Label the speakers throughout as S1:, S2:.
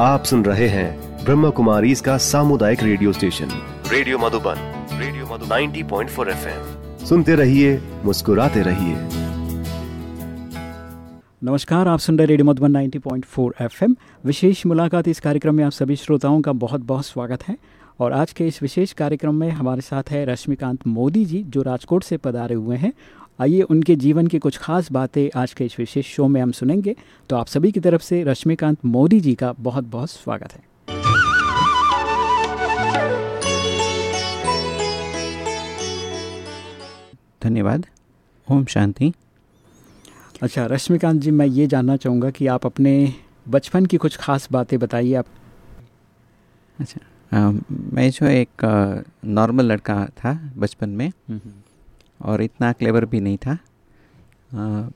S1: आप सुन रहे हैं ब्रह्म कुमारी इसका सामुदायिक radio station. Radio Madhuban radio Madhuban. 90.4 FM. सुनते रहिए मुस्कुराते रहिए।
S2: नमस्कार आप सुन रहे रेडियो मधुबन 90.4 एफएम। विशेष मुलाकात इस कार्यक्रम में आप सभी श्रोताओं का बहुत बहुत स्वागत है। और आज के इस विशेष कार्यक्रम में हमारे साथ है रश्मिकांत मोदी जी जो राजकोट से पधारे हुए हैं। आइए उनके जीवन की कुछ खास बातें आज के इस विशेष शो में हम सुनेंगे। तो आप सभी की तरफ़ से रश्मिकांत मोदी जी का बहुत बहुत स्वागत है।
S3: धन्यवाद। ओम शांति।
S2: अच्छा रश्मिकांत जी मैं ये जानना चाहूँगा कि आप अपने बचपन की कुछ खास बातें बताइए आप।
S3: अच्छा आ, मैं जो एक नॉर्मल लड़का था बचपन में हम्म, हम्म। और इतना क्लेवर भी नहीं था। आ,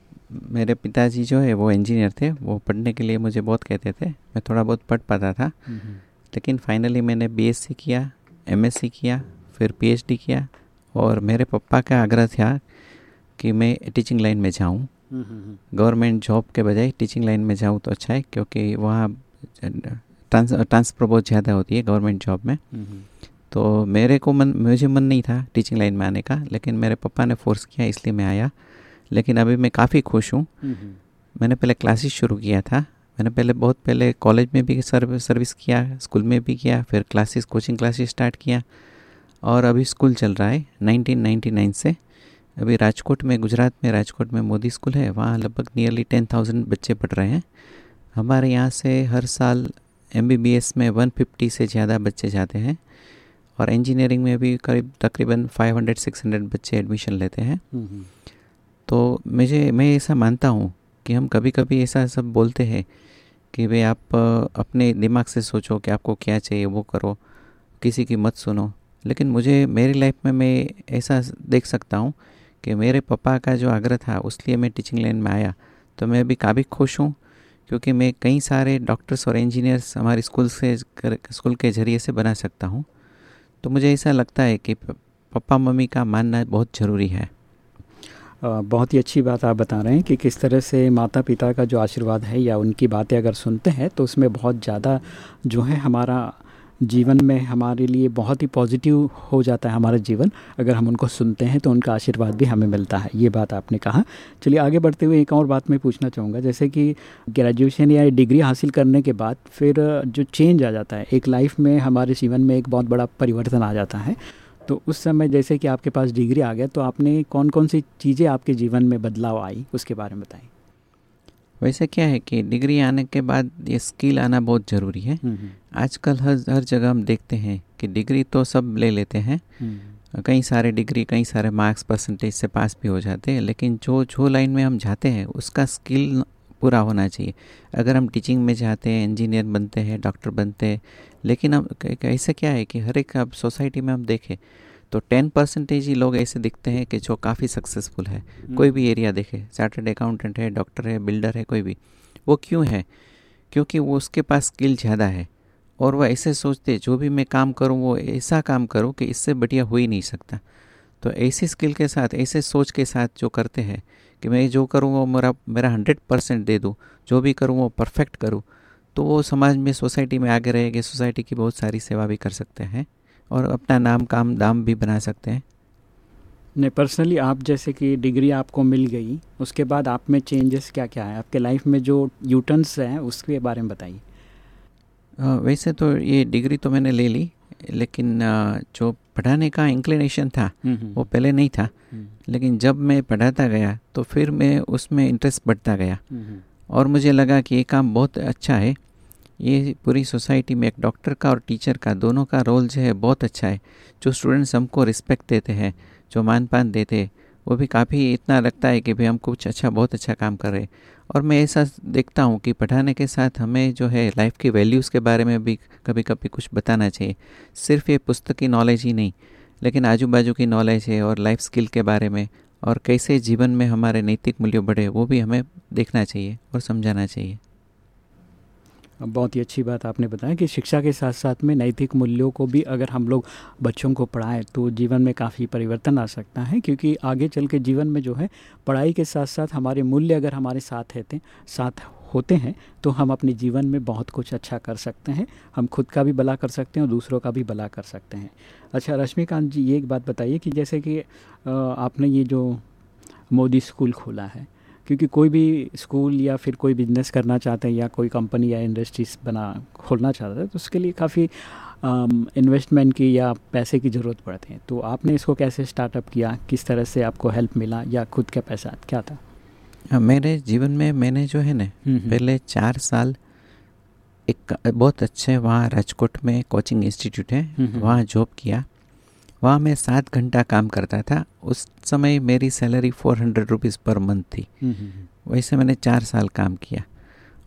S3: मेरे पिताजी जो है वो इंजीनियर थे वो पढ़ने के लिए मुझे बहुत कहते थे। मैं थोड़ा बहुत पढ़ पाता था। लेकिन फाइनली मैंने बीएससी किया एमएससी किया फिर पीएचडी किया और मेरे पापा का आग्रह था कि मैं टीचिंग लाइन में जाऊँ। गवर्नमेंट जॉब के बजाय टीचिंग लाइन में जाऊँ तो अच्छा है क्योंकि वहाँ ट्रांस ट्रांसफ़र बहुत ज़्यादा होती है गवर्नमेंट जॉब में। तो मेरे को मन मुझे मन नहीं था टीचिंग लाइन में आने का लेकिन मेरे पापा ने फोर्स किया इसलिए मैं आया। लेकिन अभी मैं काफ़ी खुश हूँ। मैंने पहले क्लासेस शुरू किया था। मैंने पहले बहुत पहले कॉलेज में भी सर्व सर्विस किया स्कूल में भी किया फिर क्लासेस कोचिंग क्लासेस स्टार्ट किया। और अभी स्कूल चल रहा है 1999 से। अभी राजकोट में गुजरात में राजकोट में मोदी स्कूल है। वहाँ लगभग नियरली टेन थाउज़ेंड बच्चे पढ़ रहे हैं। हमारे यहाँ से हर साल एमबीबीएस में 150 से ज़्यादा बच्चे जाते हैं। और इंजीनियरिंग में भी करीब तकरीबन 500-600 बच्चे एडमिशन लेते हैं। तो मुझे मैं ऐसा मानता हूँ कि हम कभी कभी ऐसा सब बोलते हैं कि भाई आप अपने दिमाग से सोचो कि आपको क्या चाहिए वो करो किसी की मत सुनो। लेकिन मुझे मेरी लाइफ में मैं ऐसा देख सकता हूँ कि मेरे पापा का जो आग्रह था उसलिए मैं टीचिंग लाइन में आया। तो मैं अभी काफ़ी खुश हूँ क्योंकि मैं कई सारे डॉक्टर्स और इंजीनियर्स हमारे स्कूल से स्कूल के ज़रिए से बना सकता हूँ। तो मुझे ऐसा लगता है कि पापा मम्मी का मानना बहुत ज़रूरी है।
S2: बहुत ही अच्छी बात आप बता रहे हैं कि किस तरह से माता पिता का जो आशीर्वाद है या उनकी बातें अगर सुनते हैं तो उसमें बहुत ज़्यादा जो है हमारा जीवन में हमारे लिए बहुत ही पॉजिटिव हो जाता है हमारा जीवन। अगर हम उनको सुनते हैं तो उनका आशीर्वाद भी हमें मिलता है। ये बात आपने कहा। चलिए आगे बढ़ते हुए एक और बात मैं पूछना चाहूँगा। जैसे कि ग्रेजुएशन या डिग्री हासिल करने के बाद फिर जो चेंज आ जाता है, एक लाइफ में हमारे जीवन में एक बहुत बड़ा परिवर्तन आ जाता है। तो उस समय जैसे कि आपके पास डिग्री आ गया तो आपने कौन कौन सी चीज़ें आपके जीवन में बदलाव आई? उसके बारे में बताएँ।
S3: वैसे क्या है कि डिग्री आने के बाद ये स्किल आना बहुत ज़रूरी है हम्म, हम्म। आजकल हर हर जगह हम देखते हैं कि डिग्री तो सब ले लेते हैं हम्म। कई सारे डिग्री कई सारे मार्क्स परसेंटेज से पास भी हो जाते हैं लेकिन जो जो लाइन में हम जाते हैं उसका स्किल पूरा होना चाहिए अगर हम टीचिंग में जाते हैं इंजीनियर बनते हैं डॉक्टर बनते हैं लेकिन हम ऐसा क्या है कि हर एक अब सोसाइटी में हम देखें तो टेन परसेंटेज ही लोग ऐसे दिखते हैं कि जो काफ़ी सक्सेसफुल है। कोई भी एरिया देखे चार्टर्ड अकाउंटेंट है डॉक्टर है बिल्डर है, कोई भी, वो क्यों है? क्योंकि वो उसके पास स्किल ज़्यादा है और वह ऐसे सोचते जो भी मैं काम करूँ, वो ऐसा काम करूँ कि इससे बढ़िया हो ही नहीं सकता। तो ऐसी स्किल के साथ, ऐसे सोच के साथ जो करते हैं कि मैं जो करूँ, वो मेरा मेरा हंड्रेड परसेंट दे दूँ, जो भी करूँ, वो परफेक्ट करूँ तो वो समाज में सोसाइटी में आगे रहेगी सोसाइटी की बहुत सारी सेवा भी कर सकते हैं। और अपना नाम काम दाम भी बना सकते हैं।
S2: नहीं पर्सनली आप जैसे कि डिग्री आपको मिल गई उसके बाद आप में चेंजेस क्या क्या है? आपके लाइफ में जो यूटर्न्स हैं उसके बारे में बताइए।
S3: वैसे तो ये डिग्री तो मैंने ले ली लेकिन जो पढ़ाने का इंक्लिनेशन था हम्म, हम्म। वो पहले नहीं था। हम्म। लेकिन जब मैं पढ़ाता गया तो फिर मैं उसमें इंटरेस्ट बढ़ता गया। और मुझे लगा कि ये काम बहुत अच्छा है ये पूरी सोसाइटी में एक डॉक्टर का और टीचर का दोनों का रोल जो है बहुत अच्छा है। जो स्टूडेंट्स हमको रिस्पेक्ट देते हैं, जो मान पान देते हैं, वो भी काफ़ी इतना लगता है कि भाई हम कुछ अच्छा बहुत अच्छा काम कर रहे हैं। और मैं ऐसा देखता हूँ कि पढ़ाने के साथ हमें जो है लाइफ की वैल्यूज़ के बारे में भी कभी कभी कुछ बताना चाहिए। सिर्फ़ ये पुस्तक की नॉलेज ही नहीं, लेकिन आजू बाजू की नॉलेज है और लाइफ स्किल के बारे में और कैसे जीवन में हमारे नैतिक मूल्य बढ़े, वो भी हमें देखना चाहिए और समझाना चाहिए।
S2: बहुत ही अच्छी बात आपने बताया कि शिक्षा के साथ साथ में नैतिक मूल्यों को भी अगर हम लोग बच्चों को पढ़ाएँ तो जीवन में काफ़ी परिवर्तन आ सकता है, क्योंकि आगे चल के जीवन में जो है, पढ़ाई के साथ साथ हमारे मूल्य अगर हमारे साथ रहते, साथ होते हैं तो हम अपने जीवन में बहुत कुछ अच्छा कर सकते हैं। हम खुद का भी भला कर सकते हैं और दूसरों का भी भला कर सकते हैं। अच्छा रश्मिकांत जी, ये एक बात बताइए कि जैसे कि आपने ये जो मोदी स्कूल खोला है क्योंकि कोई भी स्कूल या फिर कोई बिज़नेस करना चाहते हैं या कोई कंपनी या इंडस्ट्रीज़ बना खोलना चाहते हैं तो उसके लिए काफ़ी इन्वेस्टमेंट की या पैसे की ज़रूरत पड़ती है। तो आपने इसको कैसे स्टार्टअप किया? किस तरह से आपको हेल्प मिला या खुद का पैसा क्या था?
S3: हाँ, मेरे जीवन में मैंने जो है ना हम्म, हम्म। पहले चार साल एक बहुत अच्छे वहाँ राजकोट में कोचिंग इंस्टीट्यूट है हम्म, वहाँ जॉब किया। वहाँ मैं सात घंटा काम करता था। उस समय मेरी salary four hundred rupees per month थी। वैसे मैंने चार साल काम किया।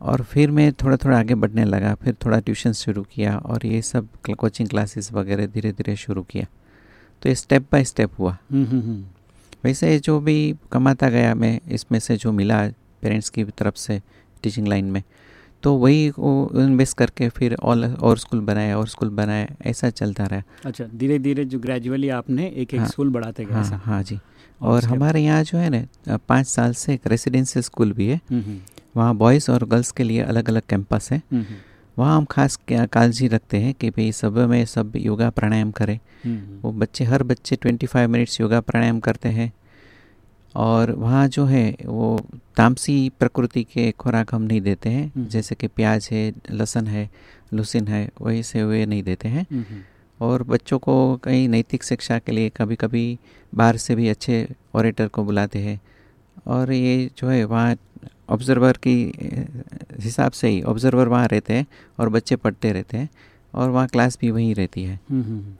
S3: और फिर मैं थोड़ा थोड़ा आगे बढ़ने लगा फिर थोड़ा ट्यूशन शुरू किया और ये सब कोचिंग क्लासेस वगैरह धीरे धीरे शुरू किया। तो ये स्टेप बाय स्टेप हुआ। हम्म, हम्म, हम्म। वैसे जो भी कमाता गया मैं इसमें से जो मिला पेरेंट्स की तरफ़ से टीचिंग लाइन में तो वही वो इन्वेस्ट करके फिर और और स्कूल बनाए और स्कूल बनाए ऐसा चलता रहा।
S2: अच्छा धीरे धीरे जो ग्रेजुअली आपने एक एक हाँ, स्कूल बढ़ाते गए
S3: हाँ, हाँ जी। और हमारे यहाँ जो है ना पाँच साल से एक रेसिडेंशियल स्कूल भी है। वहाँ बॉयज़ और गर्ल्स के लिए अलग अलग कैंपस है। हम्म, हम्म। वहाँ हम खास क्या कालजी रखते हैं कि भाई सब में सब योगा प्राणायाम करें। हम्म, वो बच्चे हर बच्चे ट्वेंटी फाइव मिनट्स योगा प्राणायाम करते हैं। और वहाँ जो है वो तामसी प्रकृति के खुराक हम नहीं देते हैं। जैसे कि प्याज है लहसन है लुसिन है वही से वे नहीं देते हैं। और बच्चों को कई नैतिक शिक्षा के लिए कभी कभी बाहर से भी अच्छे ऑरेटर को बुलाते हैं। और ये जो है वहाँ ऑब्ज़र्वर की हिसाब से ही ऑब्ज़र्वर वहाँ रहते हैं और बच्चे पढ़ते रहते हैं और वहाँ क्लास भी वहीं रहती है। हम्म, हम्म, हम्म।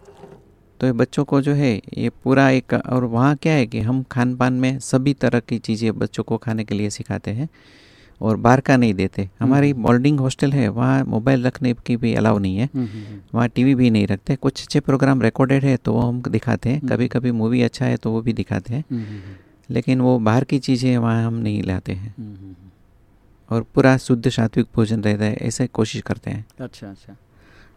S3: तो ये बच्चों को जो है ये पूरा एक और वहाँ क्या है कि हम खान पान में सभी तरह की चीज़ें बच्चों को खाने के लिए सिखाते हैं और बाहर का नहीं देते। हमारी बोर्डिंग हॉस्टल है वहाँ मोबाइल रखने की भी अलाउ नहीं है। वहाँ टीवी भी नहीं रखते। कुछ अच्छे प्रोग्राम रिकॉर्डेड है तो वो हम दिखाते हैं। कभी कभी मूवी अच्छा है तो वो भी दिखाते हैं। लेकिन वो बाहर की चीज़ें वहाँ हम नहीं लाते हैं। हम्म, हम्म, हम्म। और पूरा शुद्ध सात्विक भोजन रहता है ऐसे कोशिश करते हैं।
S2: अच्छा अच्छा।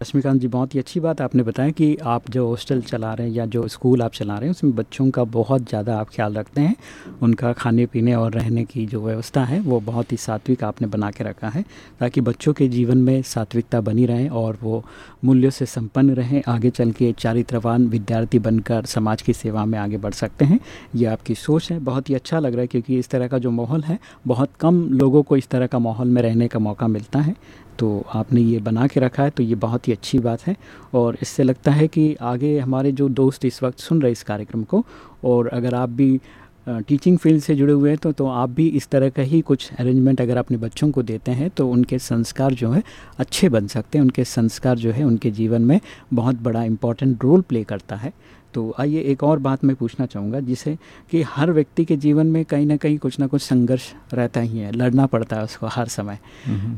S2: रश्मिकांत जी, बहुत ही अच्छी बात आपने बताया कि आप जो हॉस्टल चला रहे हैं या जो स्कूल आप चला रहे हैं, उसमें बच्चों का बहुत ज़्यादा आप ख्याल रखते हैं। उनका खाने पीने और रहने की जो व्यवस्था है, वो बहुत ही सात्विक आपने बना के रखा है, ताकि बच्चों के जीवन में सात्विकता बनी रहे और वो मूल्यों से संपन्न रहें, आगे चल के चारित्रवान विद्यार्थी बनकर समाज की सेवा में आगे बढ़ सकते हैं। ये आपकी सोच है, बहुत ही अच्छा लग रहा है, क्योंकि इस तरह का जो माहौल है, बहुत कम लोगों को इस तरह का माहौल में रहने का मौका मिलता है। तो आपने ये बना के रखा है तो ये बहुत ही अच्छी बात है। और इससे लगता है कि आगे हमारे जो दोस्त इस वक्त सुन रहे इस कार्यक्रम को, और अगर आप भी टीचिंग फ़ील्ड से जुड़े हुए हैं तो तो आप भी इस तरह का ही कुछ अरेंजमेंट अगर अपने बच्चों को देते हैं तो उनके संस्कार जो है, अच्छे बन सकते हैं। उनके संस्कार जो है, उनके जीवन में बहुत बड़ा इंपॉर्टेंट रोल प्ले करता है। तो आइए एक और बात मैं पूछना चाहूँगा जिसे कि हर व्यक्ति के जीवन में कहीं ना कहीं कुछ ना कुछ संघर्ष रहता ही है लड़ना पड़ता है उसको हर समय।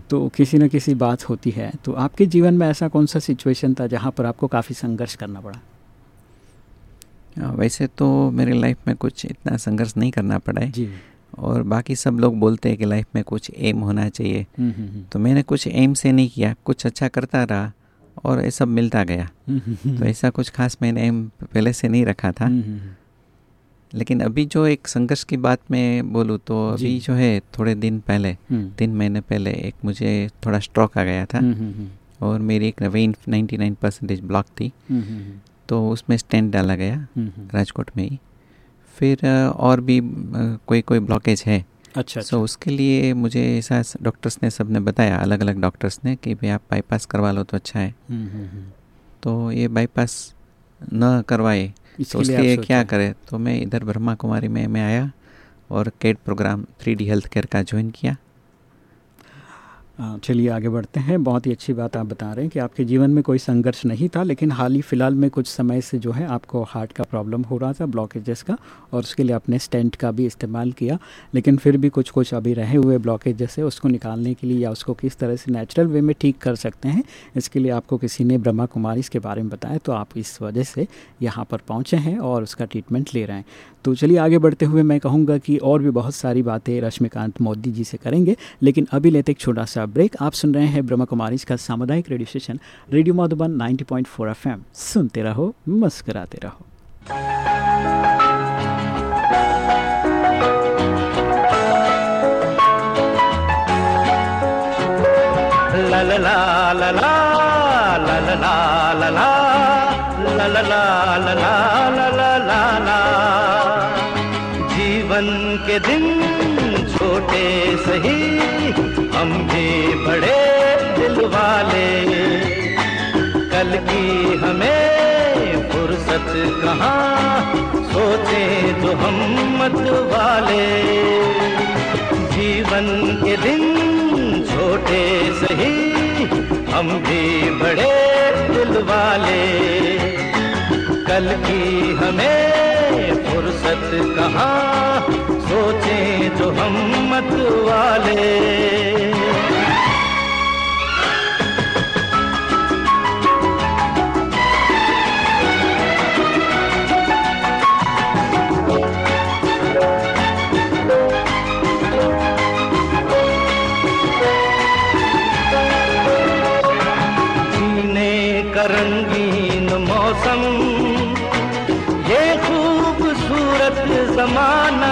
S2: तो किसी न किसी बात होती है तो आपके जीवन में ऐसा कौन सा सिचुएशन था जहाँ पर आपको काफ़ी संघर्ष करना पड़ा?
S3: वैसे तो मेरी लाइफ में कुछ इतना संघर्ष नहीं करना पड़ा है। जी। और बाकी सब लोग बोलते हैं कि लाइफ में कुछ एम होना चाहिए। तो मैंने कुछ एम से नहीं किया कुछ अच्छा करता रहा। और ये सब मिलता गया। तो ऐसा कुछ खास मैंने एम पहले से नहीं रखा था। लेकिन अभी जो एक संघर्ष की बात मैं बोलूँ तो अभी जो। है थोड़े दिन पहले हम्म। तीन महीने पहले एक मुझे थोड़ा स्ट्रोक आ गया था। और मेरी एक vein ninety nine percentage block थी तो उसमें स्टैंड डाला गया राजकोट में ही। फिर और भी कोई कोई ब्लॉकेज है?
S2: अच्छा
S3: सो so, उसके लिए मुझे ऐसा डॉक्टर्स ने सबने बताया अलग अलग डॉक्टर्स ने कि भाई आप बाईपास करवा लो तो अच्छा है। हम्म, हम्म, हम्म। तो ये बाईपास न करवाए तो उसके लिए क्या करे? तो मैं इधर ब्रह्मा कुमारी में मैं आया और CAD program three D health care का ज्वाइन किया।
S2: चलिए आगे बढ़ते हैं। बहुत ही अच्छी बात आप बता रहे हैं कि आपके जीवन में कोई संघर्ष नहीं था, लेकिन हाल ही फ़िलहाल में कुछ समय से जो है आपको हार्ट का प्रॉब्लम हो रहा था, ब्लॉकेजेस का, और उसके लिए आपने स्टेंट का भी इस्तेमाल किया, लेकिन फिर भी कुछ कुछ अभी रहे हुए ब्लॉकेज है उसको निकालने के लिए या उसको किस तरह से नेचुरल वे में ठीक कर सकते हैं, इसके लिए आपको किसी ने ब्रह्मा कुमारी इसके बारे में बताया तो आप इस वजह से यहाँ पर पहुँचे हैं और उसका ट्रीटमेंट ले रहे हैं। तो चलिए आगे बढ़ते हुए मैं कहूँगा कि और भी बहुत सारी बातें रश्मिकांत मोदी जी से करेंगे, लेकिन अभी लेते एक छोटा सा ब्रेक आप सुन रहे हैं ब्रह्मा कुमारी का सामुदायिक radio station radio Madhuban 90.4 FM सुनते रहो मस्कराते रहो
S4: जीवन के दिन छोटे सही हम बड़े दिल वाले। कल की हमें फुर्सत कहाँ सोचे जो हम मत वाले। जीवन के दिन छोटे सही, हम भी बड़े दिल वाले। कल की हमें फुर्सत कहाँ सोचे जो हम मत वाले। जमाना।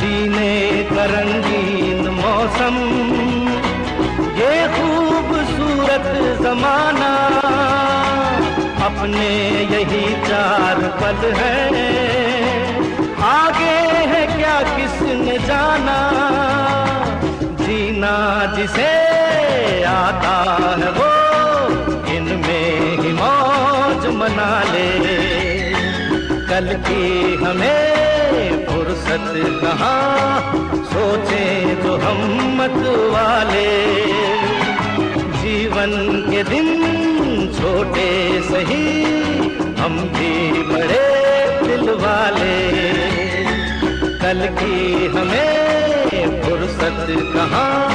S4: जीने का रंगीन मौसम, ये खूबसूरत जमाना। अपने यही चार पद है। आगे है क्या किसने जाना? जीना जिसे आता है वो मना ले। कल की हमें फुर्सत कहाँ, सोचे तो हम मत वाले। जीवन के दिन छोटे सही, हम भी बड़े दिल वाले। कल की हमें फुर्सत कहाँ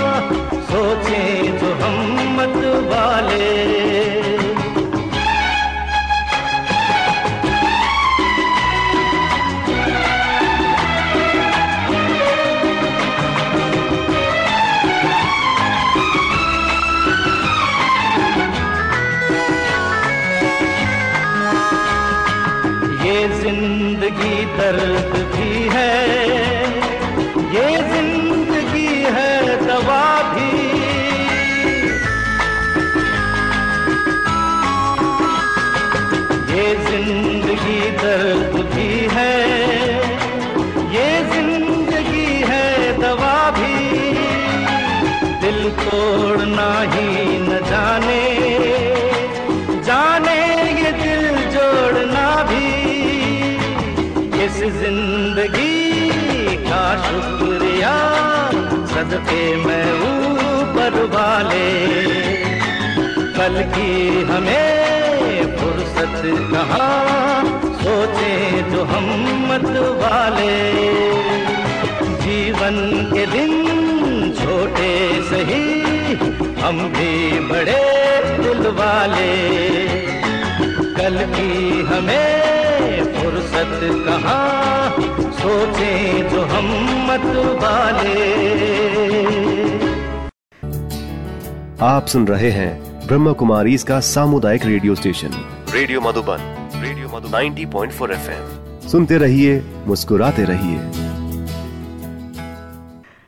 S4: ज़िंदगी का शुक्रिया। सदके मैं ऊपर वाले। कल की हमें फुर्सत कहा? सोचे जो हम मत वाले। जीवन के दिन छोटे सही, हम भी बड़े दिल वाले। कल की हमें फुर्सत कहाँ सोचे जो हम मत वाले
S1: आप सुन रहे हैं ब्रह्म कुमारी इसका सामुदायिक radio station. Radio Madhuban radio Madhu 90.4 FM. सुनते रहिए मुस्कुराते रहिए।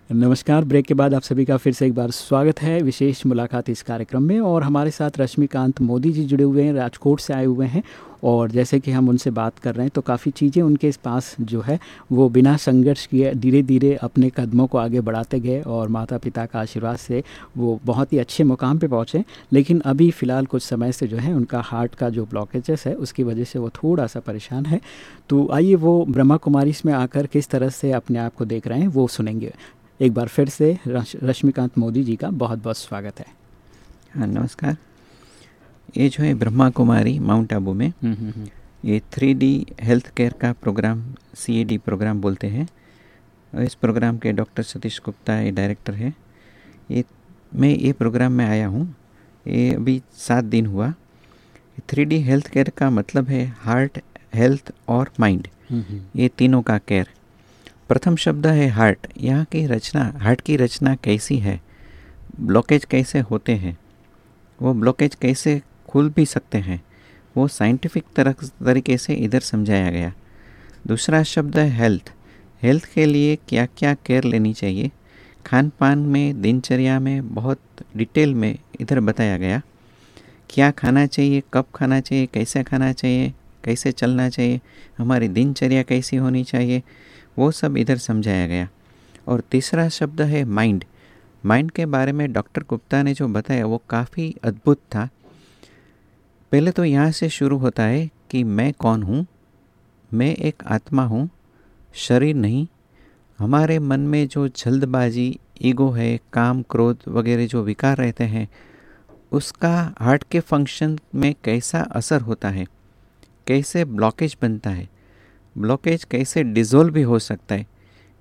S2: नमस्कार, ब्रेक के बाद आप सभी का फिर से एक बार स्वागत है विशेष मुलाकात इस कार्यक्रम में और हमारे साथ रश्मिकांत मोदी जी जुड़े हुए हैं, राजकोट से आए हुए हैं और जैसे कि हम उनसे बात कर रहे हैं तो काफ़ी चीज़ें उनके पास जो है वो बिना संघर्ष किए धीरे धीरे अपने कदमों को आगे बढ़ाते गए और माता पिता का आशीर्वाद से वो बहुत ही अच्छे मुकाम पे पहुँचे। लेकिन अभी फ़िलहाल कुछ समय से जो है उनका हार्ट का जो ब्लॉकेजेस है, उसकी वजह से वो थोड़ा सा परेशान है। तो आइए वो ब्रह्मा कुमारी में आकर किस तरह से अपने आप को देख रहे हैं वो सुनेंगे। एक बार फिर से रश, रश्मिकांत मोदी जी का बहुत बहुत स्वागत है।
S3: हाँ नमस्कार। ये जो है ब्रह्मा कुमारी माउंट आबू में ये थ्री डी हेल्थ केयर का प्रोग्राम CAD प्रोग्राम बोलते हैं। और इस प्रोग्राम के डॉक्टर सतीश गुप्ता ये डायरेक्टर है। ये मैं ये प्रोग्राम में आया हूँ। ये अभी सात दिन हुआ। थ्री डी हेल्थ केयर का मतलब है हार्ट हेल्थ और माइंड। ये तीनों का केयर। प्रथम शब्द है हार्ट। यहाँ की रचना, हार्ट की रचना कैसी है? ब्लॉकेज कैसे होते हैं? वो ब्लॉकेज कैसे खुल भी सकते हैं? वो साइंटिफिक तरह, तरीके से इधर समझाया गया। दूसरा शब्द है हेल्थ। हेल्थ के लिए क्या क्या केयर लेनी चाहिए? खान पान में, दिनचर्या में, बहुत डिटेल में इधर बताया गया। क्या खाना चाहिए? कब खाना चाहिए? कैसे खाना चाहिए? कैसे चलना चाहिए? हमारी दिनचर्या कैसी होनी चाहिए? वो सब इधर समझाया गया। और तीसरा शब्द है माइंड माइंड के बारे में डॉक्टर गुप्ता ने जो बताया, वो काफ़ी अद्भुत था। पहले तो यहाँ से शुरू होता है कि मैं कौन हूँ? मैं एक आत्मा हूँ, शरीर नहीं। हमारे मन में जो जल्दबाजी, ईगो है, काम, क्रोध वगैरह जो विकार रहते हैं, उसका हार्ट के फ़ंक्शन में कैसा असर होता है? कैसे ब्लॉकेज बनता है? ब्लॉकेज कैसे डिज़ोल्व भी हो सकता है।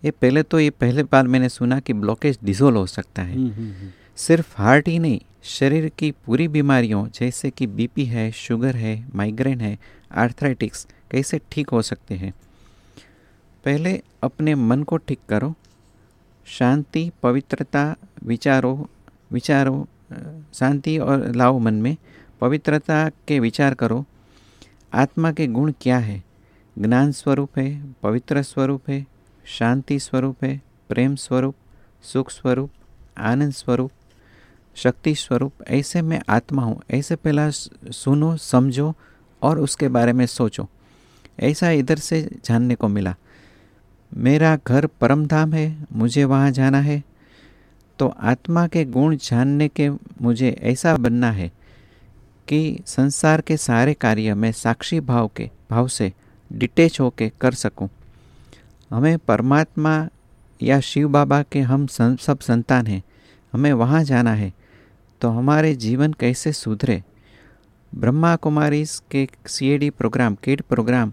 S3: ये पहले तो ये पहले बार मैंने सुना कि ब्लॉकेज डिज़ोल्व हो सकता है।
S2: हम्म, हम्म, हम्म।
S3: सिर्फ़ हार्ट ही नहीं शरीर की पूरी बीमारियों जैसे कि बीपी है शुगर है माइग्रेन है आर्थराइटिक्स कैसे ठीक हो सकते हैं। पहले अपने मन को ठीक करो शांति पवित्रता विचारों विचारों शांति और लाओ मन में पवित्रता के विचार करो। आत्मा के गुण क्या है? ज्ञान स्वरूप है, पवित्र स्वरूप है, शांति स्वरूप है, प्रेम स्वरूप, सुख स्वरूप, आनंद स्वरूप, शक्ति स्वरूप। ऐसे मैं आत्मा हूँ। ऐसे पहला सुनो, समझो और उसके बारे में सोचो। ऐसा इधर से जानने को मिला। मेरा घर परम धाम है, मुझे वहाँ जाना है। तो आत्मा के गुण जानने के मुझे ऐसा बनना है कि संसार के सारे कार्य में साक्षी भाव के, भाव से डिटेच होके कर सकूँ। हमें परमात्मा या शिव बाबा के हम सं, सब संतान हैं। हमें वहाँ जाना है तो हमारे जीवन कैसे सुधरे? ब्रह्मा कुमारी के सीएडी प्रोग्राम किड प्रोग्राम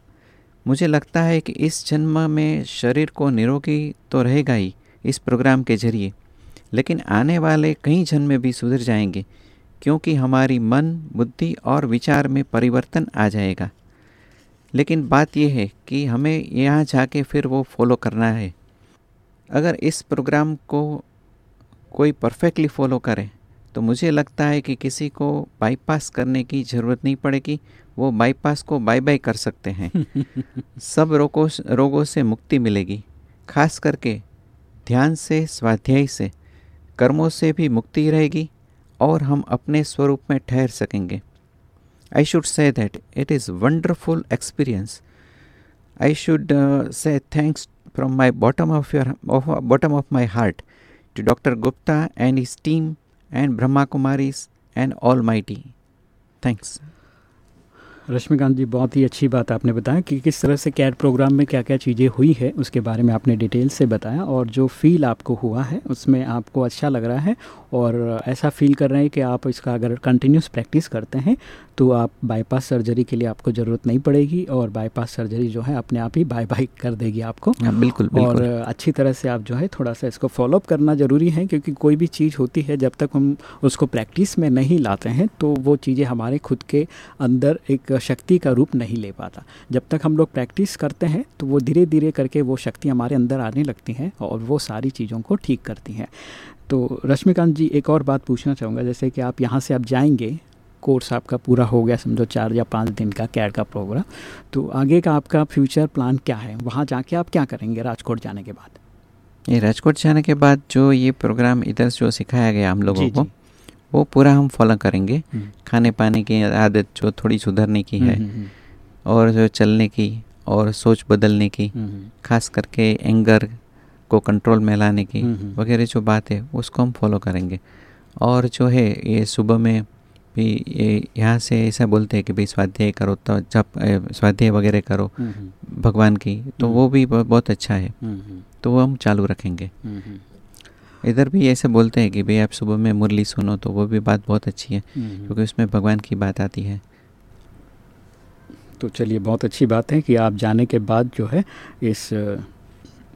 S3: मुझे लगता है कि इस जन्म में शरीर को निरोगी तो रहेगा ही इस प्रोग्राम के ज़रिए। लेकिन आने वाले कई जन्म भी सुधर जाएँगे क्योंकि हमारी मन बुद्धि और विचार में परिवर्तन आ जाएगा। लेकिन बात यह है कि हमें यहाँ जाके फिर वो फॉलो करना है। अगर इस प्रोग्राम को कोई परफेक्टली फॉलो करे तो मुझे लगता है कि किसी को बाईपास करने की ज़रूरत नहीं पड़ेगी। वो बाईपास को बाय बाय कर सकते हैं। सब रोगों रोगों से मुक्ति मिलेगी। खास करके ध्यान से स्वाध्याय से कर्मों से भी मुक्ति रहेगी और हम अपने स्वरूप में ठहर सकेंगे। I should say that it is wonderful experience I should say thanks from my bottom of your bottom of my heart to doctor Gupta and his team and Brahma Kumaris and almighty thanks
S2: Rashmikant ji बहुत ही अच्छी बात आपने बताया कि किस तरह से कैट प्रोग्राम में क्या क्या चीज़ें हुई है, उसके बारे में आपने डिटेल से बताया और जो फील आपको हुआ है, उसमें आपको अच्छा लग रहा है और ऐसा फील कर रहे हैं कि आप इसका अगर कंटिन्यूस प्रैक्टिस करते हैं तो आप बाईपास सर्जरी के लिए आपको ज़रूरत नहीं पड़ेगी और बाईपास सर्जरी जो है अपने आप ही बाय बाय कर देगी आपको।
S3: हाँ, बिल्कुल,
S2: बिल्कुल। और अच्छी तरह से आप जो है थोड़ा सा इसको फॉलोअप करना ज़रूरी है क्योंकि कोई भी चीज़ होती है जब तक हम उसको प्रैक्टिस में नहीं लाते हैं तो वो चीज़ें हमारे खुद के अंदर एक शक्ति का रूप नहीं ले पाता। जब तक हम लोग प्रैक्टिस करते हैं तो वो धीरे धीरे करके वो शक्ति हमारे अंदर आने लगती हैं और वो सारी चीज़ों को ठीक करती हैं। तो रश्मिकांत जी एक और बात पूछना चाहूँगा जैसे कि आप यहाँ से आप जाएँगे कोर्स आपका पूरा हो गया समझो चार या पाँच दिन का कैड का प्रोग्राम तो आगे का आपका फ्यूचर प्लान क्या है? वहाँ जाके आप क्या करेंगे राजकोट जाने के बाद?
S3: ये राजकोट जाने के बाद जो ये प्रोग्राम इधर जो सिखाया गया हम लोगों को वो पूरा हम फॉलो करेंगे। हम्म। खाने पाने की आदत जो थोड़ी सुधरने की है हम्म, हम्म, और जो चलने की और सोच बदलने की खास करके एंगर को कंट्रोल में लाने की वगैरह जो बात है उसको हम फॉलो करेंगे। और जो है ये सुबह में भी ये यहाँ से ऐसा बोलते हैं कि भाई स्वाध्याय करो तो जब स्वाध्याय वगैरह करो भगवान की तो वो भी बहुत अच्छा है। तो वो हम चालू रखेंगे। इधर भी ऐसे बोलते हैं कि भाई आप सुबह में मुरली सुनो तो वो भी बात बहुत अच्छी है क्योंकि उसमें भगवान की बात आती है।
S2: तो चलिए बहुत अच्छी बात है कि आप जाने के बाद जो है इस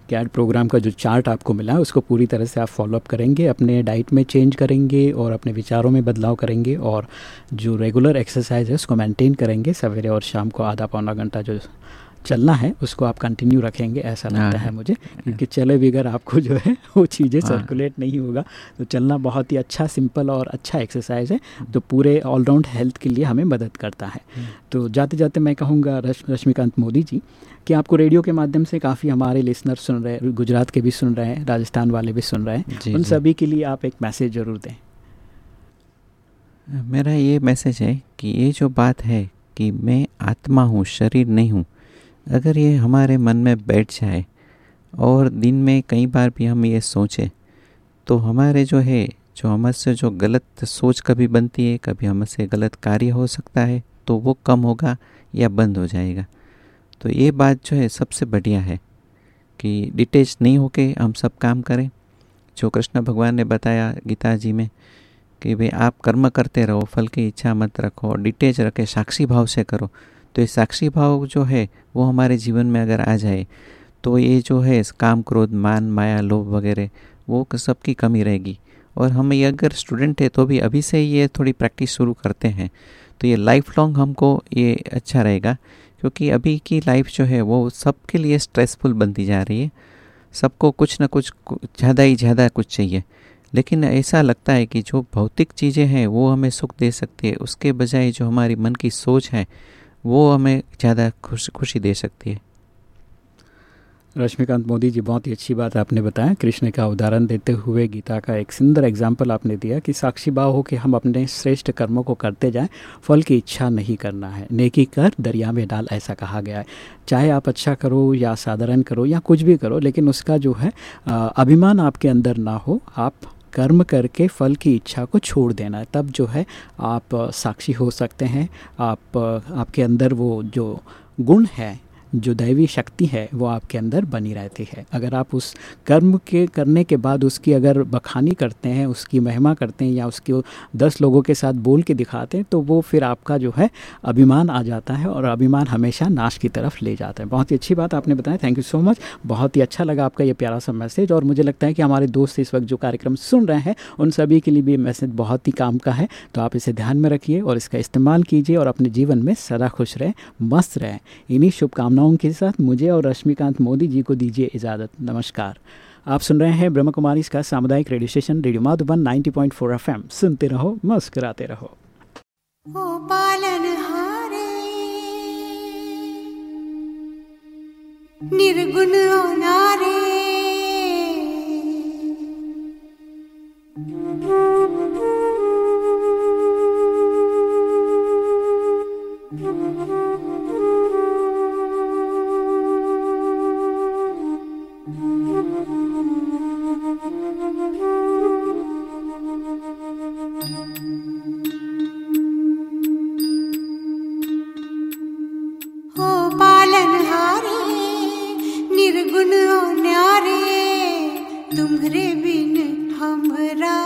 S2: कैड प्रोग्राम का जो चार्ट आपको मिला है उसको पूरी तरह से आप फॉलोअप करेंगे, अपने डाइट में चेंज करेंगे और अपने विचारों में बदलाव करेंगे और जो रेगुलर एक्सरसाइज है, उसको मेंटेन करेंगे। सवेरे और शाम को आधा पौना घंटा जो चलना है उसको आप कंटिन्यू रखेंगे ऐसा लगता हाँ। है मुझे। क्योंकि चले बगैर आपको जो है वो चीज़ें सर्कुलेट हाँ। नहीं होगा तो चलना बहुत ही अच्छा सिंपल और अच्छा एक्सरसाइज है तो पूरे ऑलराउंड हेल्थ के लिए हमें मदद करता है। तो जाते जाते मैं कहूँगा रश्मिकांत मोदी जी कि आपको रेडियो के माध्यम से काफ़ी हमारे लिसनर सुन रहे हैं गुजरात के भी सुन रहे हैं राजस्थान वाले भी सुन रहे हैं। उन सभी के लिए आप एक मैसेज ज़रूर दें।
S3: मेरा ये मैसेज है कि ये जो बात है कि मैं आत्मा हूँ शरीर नहीं हूँ अगर ये हमारे मन में बैठ जाए और दिन में कई बार भी हम ये सोचें तो हमारे जो है, जो हमसे जो गलत सोच कभी बनती है, कभी हमसे गलत कार्य हो सकता है तो वो कम होगा या बंद हो जाएगा। तो ये बात जो है सबसे बढ़िया है कि डिटेच नहीं होके हम सब काम करें। जो कृष्ण भगवान ने बताया गीता जी में कि भाई आप कर्म करते रहो, फल की इच्छा मत रखो, डिटेच रखे, साक्षी भाव से करो। तो ये साक्षी भाव जो है, वो हमारे जीवन में अगर आ जाए तो ये जो है, काम क्रोध, मान, माया, लोभ वगैरह, वो सबकी कमी रहेगी। और हम ये अगर स्टूडेंट है तो भी अभी से ये थोड़ी प्रैक्टिस शुरू करते हैं। तो ये लाइफ लॉन्ग हमको ये अच्छा रहेगा, क्योंकि अभी की लाइफ जो है, वो सबके लिए स्ट्रेसफुल बनती जा रही है। सबको कुछ ना कुछ ज़्यादा ही ज़्यादा कुछ चाहिए। लेकिन ऐसा लगता है कि जो भौतिक चीज़ें हैं, वो हमें सुख दे सकती है। उसके बजाय जो हमारी मन की सोच है वो हमें ज़्यादा खुश, खुशी दे सकती है।
S2: रश्मिकांत मोदी जी, बहुत ही अच्छी बात आपने बताया। कृष्ण का उदाहरण देते हुए, गीता का एक सुंदर एग्ज़ाम्पल आपने दिया कि साक्षी भाव हो कि हम अपने श्रेष्ठ कर्मों को करते जाएँ, फल की इच्छा नहीं करना है। नेकी कर, दरिया में डाल, ऐसा कहा गया है। चाहे आप अच्छा करो या साधारण करो या कुछ भी करो, लेकिन उसका जो है अभिमान आपके अंदर ना हो, आप कर्म करके फल की इच्छा को छोड़ देना। तब जो है, आप साक्षी हो सकते हैं। आप, आपके अंदर वो जो गुण है जो दैवी शक्ति है, वो आपके अंदर बनी रहती है। अगर आप उस कर्म के, करने के बाद उसकी अगर बखानी करते हैं, उसकी महिमा करते हैं या उसकी दस लोगों के साथ बोल के दिखाते हैं तो वो फिर आपका जो है, अभिमान आ जाता है और अभिमान हमेशा नाश की तरफ़ ले जाता है। बहुत ही अच्छी बात आपने बताया थैंक यू सो मच बहुत ही अच्छा लगा आपका ये प्यारा सा मैसेज और मुझे लगता है कि हमारे दोस्त इस वक्त जो कार्यक्रम सुन रहे हैं, उन सभी के लिए भी मैसेज बहुत ही काम का है। तो आप इसे ध्यान में रखिए और इसका इस्तेमाल कीजिए और अपने जीवन में सदा खुश रहें, मस्त रहें। इन्हीं शुभकामनाओं घटनाओं के साथ मुझे और रश्मिकांत मोदी जी को दीजिए इजाज़त। नमस्कार। आप सुन रहे हैं ब्रह्म कुमारी इसका सामुदायिक radio station, radio Madhuban 90.4 point four सुनते रहो, मस्कराते रहो। ओ पालन हारे, निर्गुण नारे
S5: Thank you. गुण न्यारे तुम्हरे बिन हमरा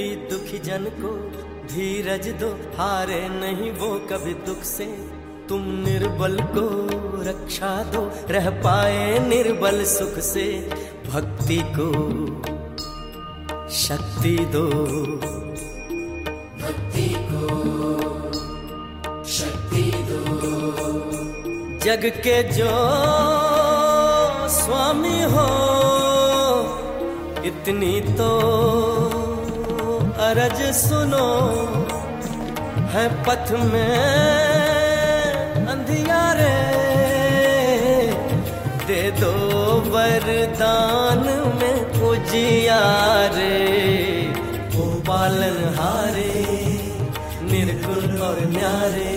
S5: बिनती दुखी जन को धीरज दो हारे नहीं वो कभी दुख से। तुम निर्बल को रक्षा दो रह पाए निर्बल सुख से। भक्ति को शक्ति दो। भक्ति को शक्ति दो। जग के जो स्वामी हो इतनी तो अरज सुनो, है पथ में अंधियारे। दे दो वरदान में उजियारे ओ पालन हारे, निर्गुण और न्यारे।